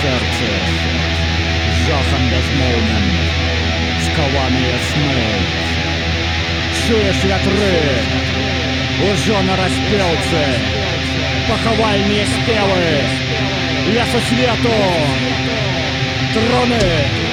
Сердце, сэрцы жахам скованные сны Чуешь ветры, уже на распелце, поховальные спелы, лесу свету троны